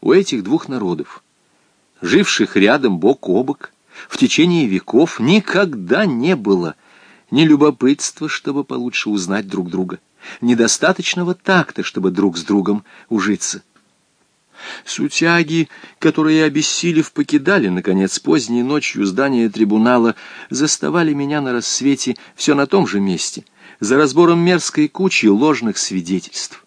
у этих двух народов, живших рядом бок о бок, в течение веков никогда не было ни любопытства, чтобы получше узнать друг друга, недостаточного такта, чтобы друг с другом ужиться. Сутяги, которые, обессилев, покидали, наконец, поздней ночью здание трибунала, заставали меня на рассвете все на том же месте, за разбором мерзкой кучи ложных свидетельств.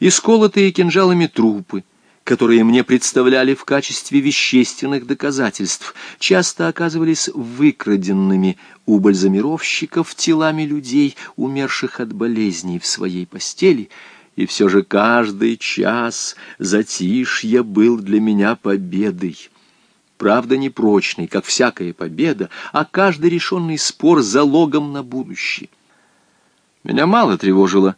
Исколотые кинжалами трупы, которые мне представляли в качестве вещественных доказательств, часто оказывались выкраденными у бальзамировщиков телами людей, умерших от болезней в своей постели, и все же каждый час затишья был для меня победой. Правда, не прочной, как всякая победа, а каждый решенный спор залогом на будущее. Меня мало тревожило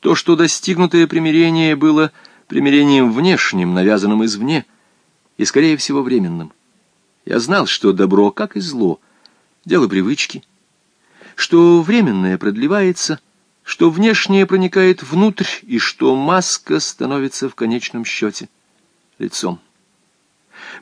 то, что достигнутое примирение было примирением внешним, навязанным извне, и, скорее всего, временным. Я знал, что добро, как и зло, дело привычки, что временное продлевается, что внешнее проникает внутрь, и что маска становится в конечном счете лицом.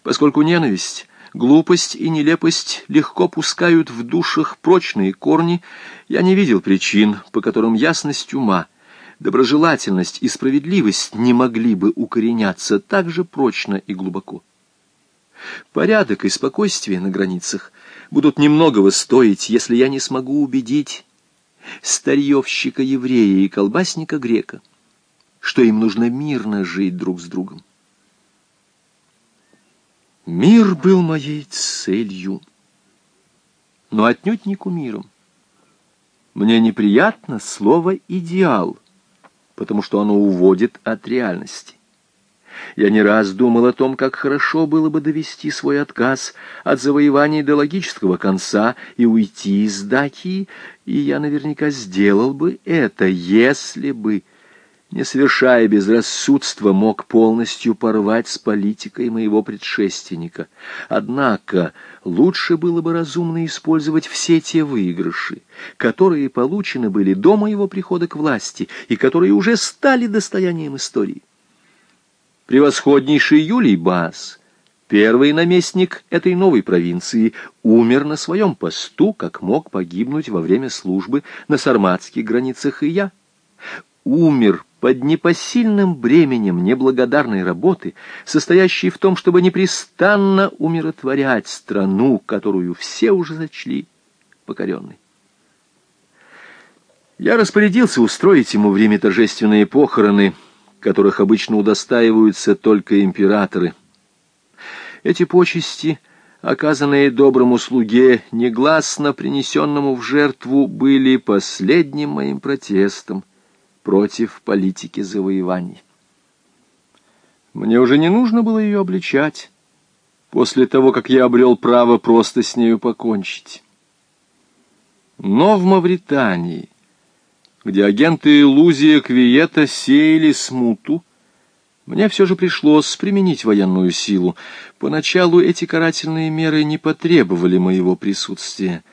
Поскольку ненависть, глупость и нелепость легко пускают в душах прочные корни, я не видел причин, по которым ясность ума — доброжелательность и справедливость не могли бы укореняться так же прочно и глубоко. Порядок и спокойствие на границах будут немногого стоить, если я не смогу убедить старьевщика-еврея и колбасника-грека, что им нужно мирно жить друг с другом. Мир был моей целью, но отнюдь не кумиром. Мне неприятно слово «идеал», потому что оно уводит от реальности. Я не раз думал о том, как хорошо было бы довести свой отказ от завоеваний до логического конца и уйти из Дакии, и я наверняка сделал бы это, если бы не совершая безрассудства, мог полностью порвать с политикой моего предшественника. Однако лучше было бы разумно использовать все те выигрыши, которые получены были до моего прихода к власти и которые уже стали достоянием истории. Превосходнейший Юлий Бас, первый наместник этой новой провинции, умер на своем посту, как мог погибнуть во время службы на сарматских границах и я. Умер под непосильным бременем неблагодарной работы, состоящей в том, чтобы непрестанно умиротворять страну, которую все уже зачли покоренной. Я распорядился устроить ему в Риме торжественные похороны, которых обычно удостаиваются только императоры. Эти почести, оказанные доброму слуге, негласно принесенному в жертву, были последним моим протестом против политики завоеваний. Мне уже не нужно было ее обличать, после того, как я обрел право просто с нею покончить. Но в Мавритании, где агенты Лузия Квиета сеяли смуту, мне все же пришлось применить военную силу. Поначалу эти карательные меры не потребовали моего присутствия.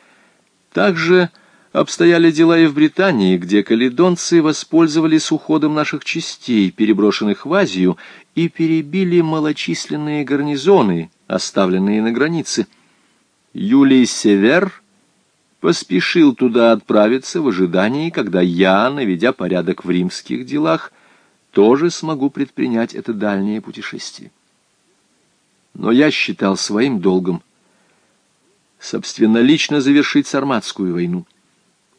Также обстояли дела и в Британии, где каледонцы воспользовались уходом наших частей, переброшенных в Азию, и перебили малочисленные гарнизоны, оставленные на границе. Юлий Север поспешил туда отправиться в ожидании, когда я, наведя порядок в римских делах, тоже смогу предпринять это дальнее путешествие. Но я считал своим долгом собственнолично завершить Сарматскую войну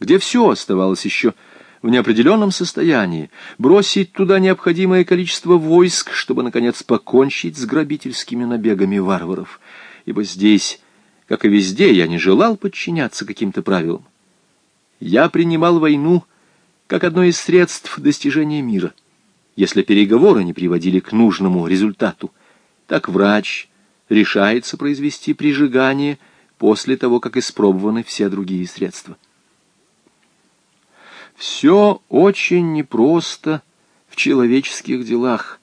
где все оставалось еще в неопределенном состоянии, бросить туда необходимое количество войск, чтобы, наконец, покончить с грабительскими набегами варваров. Ибо здесь, как и везде, я не желал подчиняться каким-то правилам. Я принимал войну как одно из средств достижения мира. Если переговоры не приводили к нужному результату, так врач решается произвести прижигание после того, как испробованы все другие средства. Все очень непросто в человеческих делах.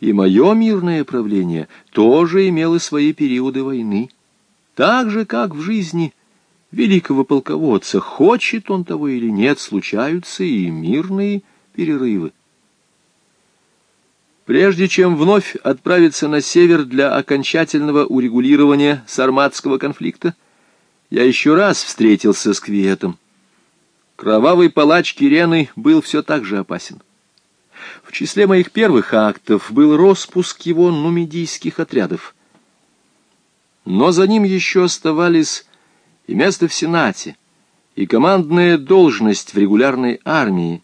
И мое мирное правление тоже имело свои периоды войны. Так же, как в жизни великого полководца, хочет он того или нет, случаются и мирные перерывы. Прежде чем вновь отправиться на север для окончательного урегулирования сарматского конфликта, я еще раз встретился с Квиетом. Кровавый палач Кирены был все так же опасен. В числе моих первых актов был распуск его нумидийских отрядов. Но за ним еще оставались и место в Сенате, и командная должность в регулярной армии,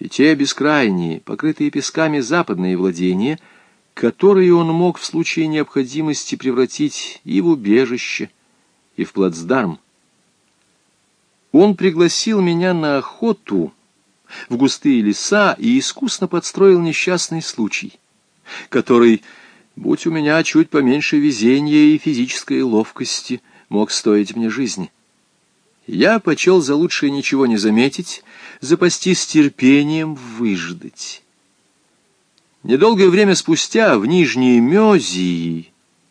и те бескрайние, покрытые песками западные владения, которые он мог в случае необходимости превратить и в убежище, и в плацдарм. Он пригласил меня на охоту в густые леса и искусно подстроил несчастный случай, который, будь у меня чуть поменьше везения и физической ловкости, мог стоить мне жизни. Я почел за лучшее ничего не заметить, запастись терпением, выждать. Недолгое время спустя в Нижней Мезии,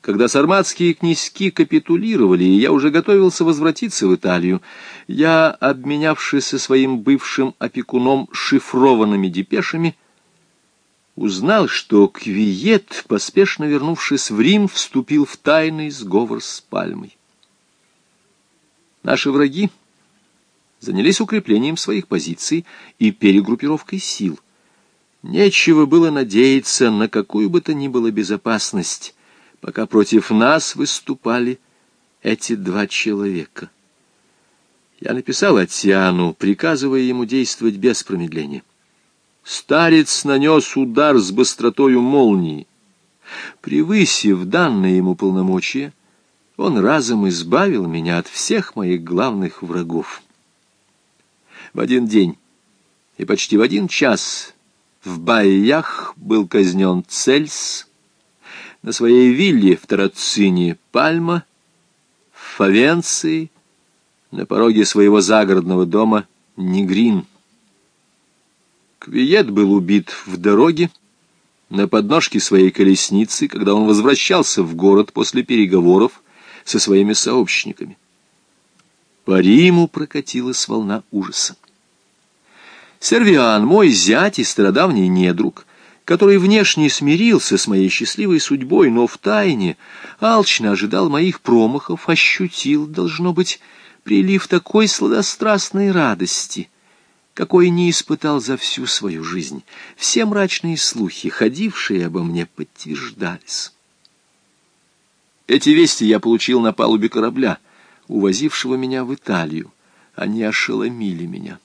когда сарматские князьки капитулировали, и я уже готовился возвратиться в Италию, я, обменявшись со своим бывшим опекуном шифрованными депешами, узнал, что Квиет, поспешно вернувшись в Рим, вступил в тайный сговор с Пальмой. Наши враги занялись укреплением своих позиций и перегруппировкой сил. Нечего было надеяться на какую бы то ни было безопасность, пока против нас выступали эти два человека. Я написал Атьяну, приказывая ему действовать без промедления. Старец нанес удар с быстротою молнии. Превысив данные ему полномочия, он разом избавил меня от всех моих главных врагов. В один день и почти в один час в Байях был казнен Цельс, на своей вилле в Тарацине Пальма, в Фавенции, на пороге своего загородного дома Негрин. Квиет был убит в дороге, на подножке своей колесницы, когда он возвращался в город после переговоров со своими сообщниками. По Риму прокатилась волна ужаса. Сервиан, мой зять и стародавний недруг, который внешне смирился с моей счастливой судьбой, но в тайне алчно ожидал моих промахов, ощутил, должно быть, прилив такой сладострастной радости, какой не испытал за всю свою жизнь. Все мрачные слухи, ходившие обо мне, подтверждались. Эти вести я получил на палубе корабля, увозившего меня в Италию. Они ошеломили меня.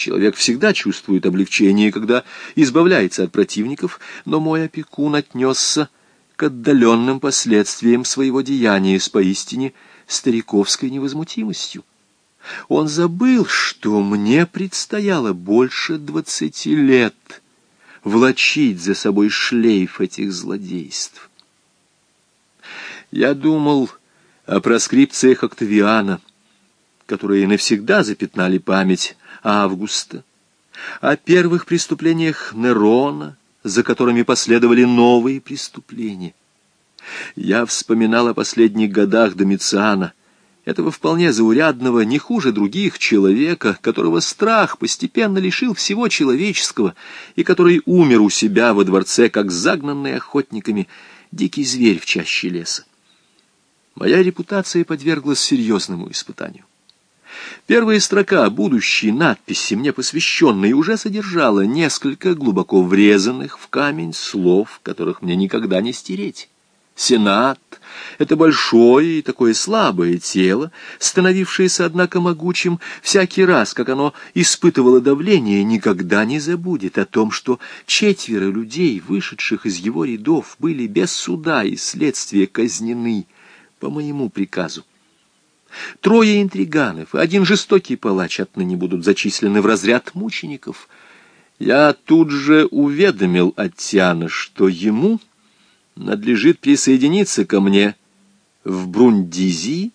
Человек всегда чувствует облегчение, когда избавляется от противников, но мой опекун отнесся к отдаленным последствиям своего деяния с поистине стариковской невозмутимостью. Он забыл, что мне предстояло больше двадцати лет влачить за собой шлейф этих злодейств. Я думал о проскрипциях Октавиана, которые навсегда запятнали память Августа, о первых преступлениях Нерона, за которыми последовали новые преступления. Я вспоминал о последних годах Домициана, этого вполне заурядного, не хуже других человека, которого страх постепенно лишил всего человеческого и который умер у себя во дворце, как загнанный охотниками дикий зверь в чаще леса моя репутация подверглась серьезному испытанию. Первая строка будущей надписи, мне посвященной, уже содержала несколько глубоко врезанных в камень слов, которых мне никогда не стереть. Сенат — это большое и такое слабое тело, становившееся, однако, могучим всякий раз, как оно испытывало давление, никогда не забудет о том, что четверо людей, вышедших из его рядов, были без суда и следствия казнены — по моему приказу. Трое интриганов и один жестокий палач отныне будут зачислены в разряд мучеников. Я тут же уведомил Аттиана, что ему надлежит присоединиться ко мне в Брундизи